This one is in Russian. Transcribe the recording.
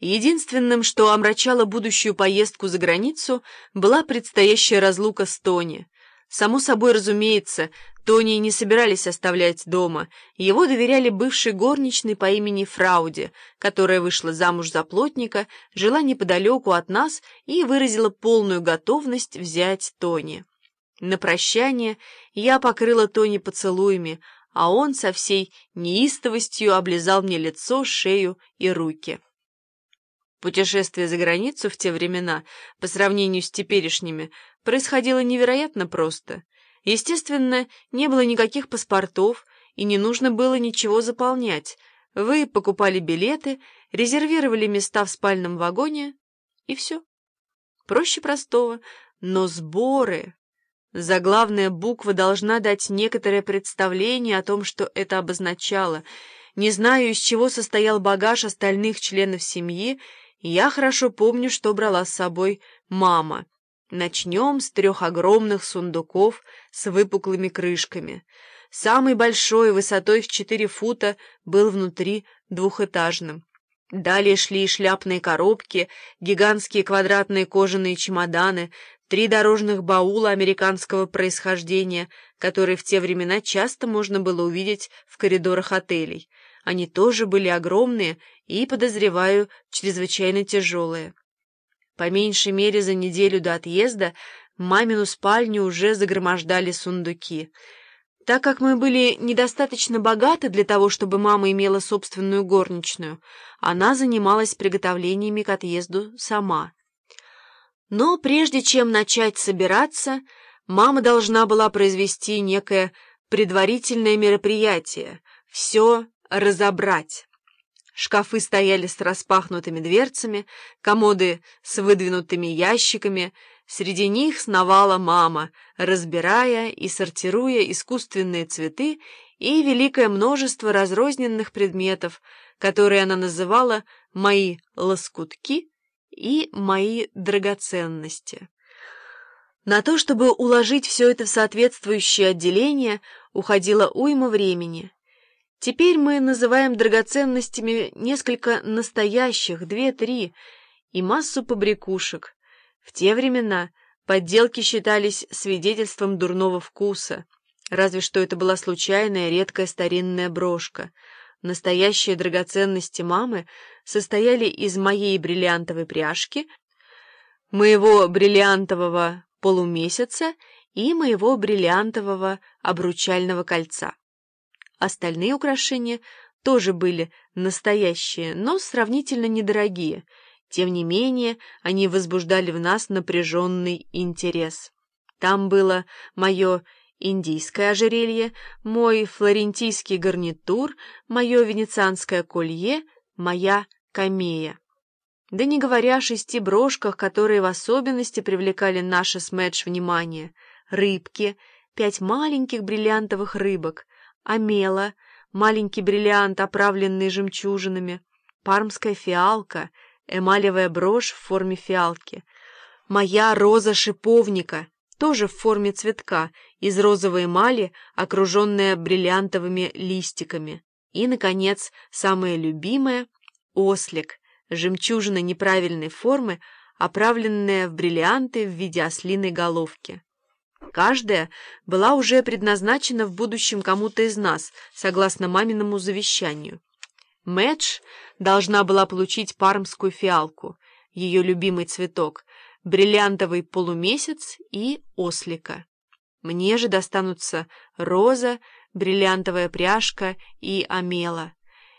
Единственным, что омрачало будущую поездку за границу, была предстоящая разлука с Тони. Само собой разумеется, Тони не собирались оставлять дома, его доверяли бывшей горничной по имени Фрауде, которая вышла замуж за плотника, жила неподалеку от нас и выразила полную готовность взять Тони. На прощание я покрыла Тони поцелуями, а он со всей неистовостью облизал мне лицо, шею и руки. Путешествие за границу в те времена, по сравнению с теперешними, происходило невероятно просто. Естественно, не было никаких паспортов, и не нужно было ничего заполнять. Вы покупали билеты, резервировали места в спальном вагоне, и все. Проще простого, но сборы... Заглавная буква должна дать некоторое представление о том, что это обозначало. Не знаю, из чего состоял багаж остальных членов семьи, я хорошо помню, что брала с собой мама. Начнем с трех огромных сундуков с выпуклыми крышками. Самый большой, высотой в четыре фута, был внутри двухэтажным. Далее шли шляпные коробки, гигантские квадратные кожаные чемоданы, три дорожных баула американского происхождения, которые в те времена часто можно было увидеть в коридорах отелей. Они тоже были огромные и, подозреваю, чрезвычайно тяжелые. По меньшей мере за неделю до отъезда мамину спальню уже загромождали сундуки. Так как мы были недостаточно богаты для того, чтобы мама имела собственную горничную, она занималась приготовлениями к отъезду сама. Но прежде чем начать собираться, мама должна была произвести некое предварительное мероприятие, все разобрать. Шкафы стояли с распахнутыми дверцами, комоды с выдвинутыми ящиками. Среди них сновала мама, разбирая и сортируя искусственные цветы и великое множество разрозненных предметов, которые она называла «мои лоскутки» и «мои драгоценности». На то, чтобы уложить все это в соответствующее отделение, уходило уйма времени. Теперь мы называем драгоценностями несколько настоящих, две-три, и массу побрякушек. В те времена подделки считались свидетельством дурного вкуса, разве что это была случайная редкая старинная брошка. Настоящие драгоценности мамы состояли из моей бриллиантовой пряжки, моего бриллиантового полумесяца и моего бриллиантового обручального кольца. Остальные украшения тоже были настоящие, но сравнительно недорогие. Тем не менее, они возбуждали в нас напряженный интерес. Там было мое индийское ожерелье, мой флорентийский гарнитур, мое венецианское колье, моя камея. Да не говоря о шести брошках, которые в особенности привлекали наше с Мэдж внимание. Рыбки, пять маленьких бриллиантовых рыбок, амела, маленький бриллиант, оправленный жемчужинами, пармская фиалка, эмалевая брошь в форме фиалки, моя роза шиповника, тоже в форме цветка, из розовой эмали, окруженная бриллиантовыми листиками. И, наконец, самое любимое — ослик, жемчужина неправильной формы, оправленная в бриллианты в виде ослиной головки. Каждая была уже предназначена в будущем кому-то из нас, согласно маминому завещанию. Мэдж должна была получить пармскую фиалку, ее любимый цветок, бриллиантовый полумесяц и ослика. Мне же достанутся роза, бриллиантовая пряжка и амела.